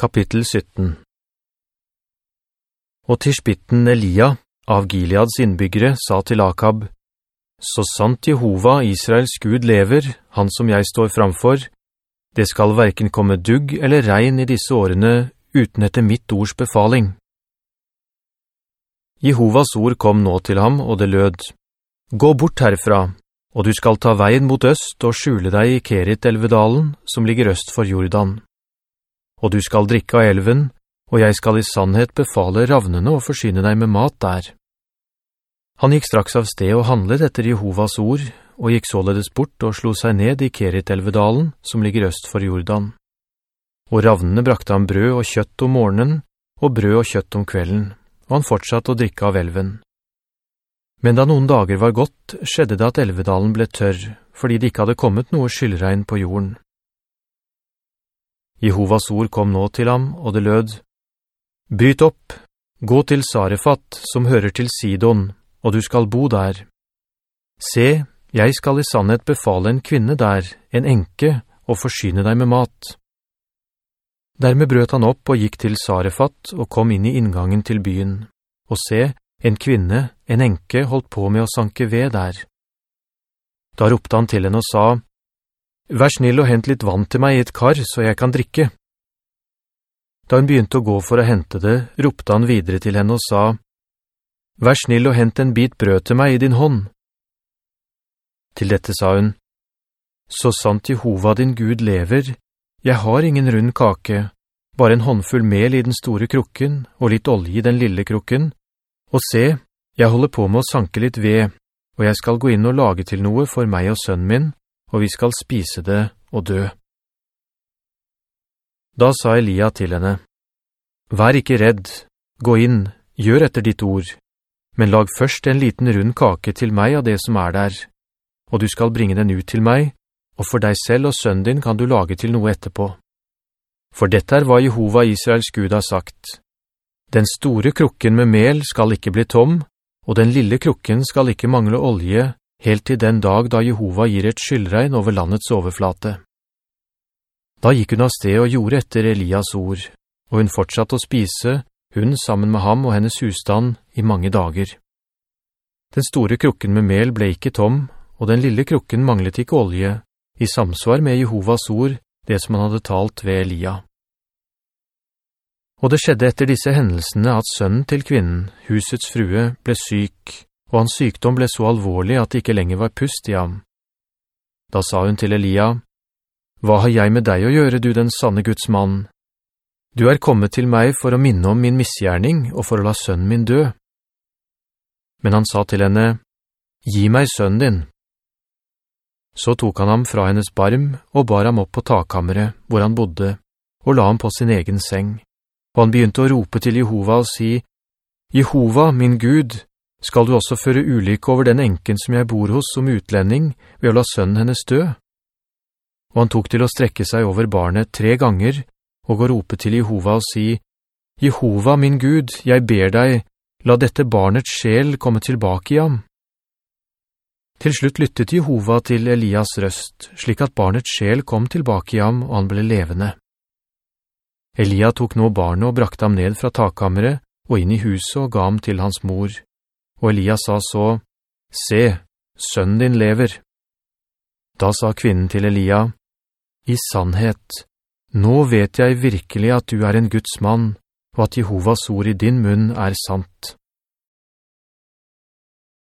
Kapittel 17 Og Tishbitten Elia av Gileads innbyggere sa til Akab, «Så sant Jehova, Israels Gud, lever, han som jeg står framfor, det skal hverken komme dugg eller regn i disse årene uten etter mitt ords befaling.» Jehovas ord kom nå til ham, og det lød, «Gå bort herfra, og du skal ta veien mot øst og skjule deg i Kerit-elvedalen, som ligger øst for Jordan.» Og du skal drikke av elven, og jeg skal i sannhet befale ravnene og forsyne deg med mat der. Han gikk straks av sted og handlet etter Jehovas ord, og gikk således bort og slo seg ned i Kerit-elvedalen, som ligger øst for Jordan. Og ravnene brakte ham brød og kjøtt om morgenen, og brød og kjøtt om kvelden, og han fortsatte å drikke av elven. Men da noen dager var gått, skjedde det at elvedalen ble tørr, fordi det ikke hadde kommet noe skyldregn på jorden. Jehovas ord kom nå til ham, og det lød, «Bryt opp, gå til Sarefat, som hører til Sidon, og du skal bo der. Se, jeg skal i sannhet befale en kvinne der, en enke, og forsyne deg med mat.» Dermed brøt han opp og gikk til Sarefat og kom inn i inngangen til byen. Og se, en kvinne, en enke, holdt på med å sanke ved der. Da ropte han til henne og sa, Vær snill og hent litt vann til meg i et kar, så jeg kan drikke. Da hun begynte å gå for å hente det, ropte han videre til henne og sa, Vær snill og hent en bit brød til meg i din hånd. Til dette sa hun, Så sant Jehova din Gud lever, jeg har ingen rund kake, bare en håndfull mel i den store krukken og litt olje i den lille krukken, og se, jeg holder på med å sanke litt ved, og jeg skal gå inn og lage til noe for meg og sønnen min, og vi skal spise det og dø. Da sa Elia til henne, «Vær ikke redd, gå inn, gjør etter ditt ord, men lag først en liten rund kake til meg av det som er der, og du skal bringe den ut til meg, og for deg selv og sønnen din kan du lage til noe etterpå. For dette er hva Jehova Israels Gud har sagt. Den store krukken med mel skal ikke bli tom, og den lille krukken skal ikke mangle olje, helt til den dag da Jehova gir et skyldregn over landets overflate. Da gikk hun av sted og gjorde etter Elias ord, og hun fortsatte å spise, hun sammen med ham og hennes husstand, i mange dager. Den store krukken med mel ble ikke tom, og den lille krukken manglet ikke olje, i samsvar med Jehovas ord, det som han hadde talt ved Elia. Og det skjedde etter disse hendelsene at sønnen til kvinnen, husets frue, ble syk, og hans sykdom ble så alvorlig at det ikke lenger var pust i ham. Da sa hun til Elia, «Hva har jeg med deg å gjøre, du den sanne Guds mann? Du er kommet til meg for å minne om min misgjerning og for å la sønnen min dø.» Men han sa til henne, «Gi meg sønnen din.» Så tok han ham fra hennes barm og bar ham opp på takkammeret hvor han bodde, og la ham på sin egen seng. Og han begynte å rope til Jehova og si, «Jehova, min Gud, skal du også føre ulykke over den enken som jeg bor hos som utlending ved å la sønnen hennes dø? Og han tok til å strekke seg over barnet tre ganger, og å rope til Jehova og si, «Jehova, min Gud, jeg ber deg, la dette barnets sjel komme tilbake i ham.» Til slutt lyttet Jehova til Elias røst, slik at barnets sjel kom tilbake i ham, og han ble levende. Elia tok nå barnet og brakte ham ned fra takkammeret, og inn i huset og ga ham til hans mor. Og Elias sa så, «Se, sønnen din lever.» Da sa kvinnen til Elia, «I sannhet, nå vet jeg virkelig at du er en Guds mann, og at Jehovas ord i din munn er sant.»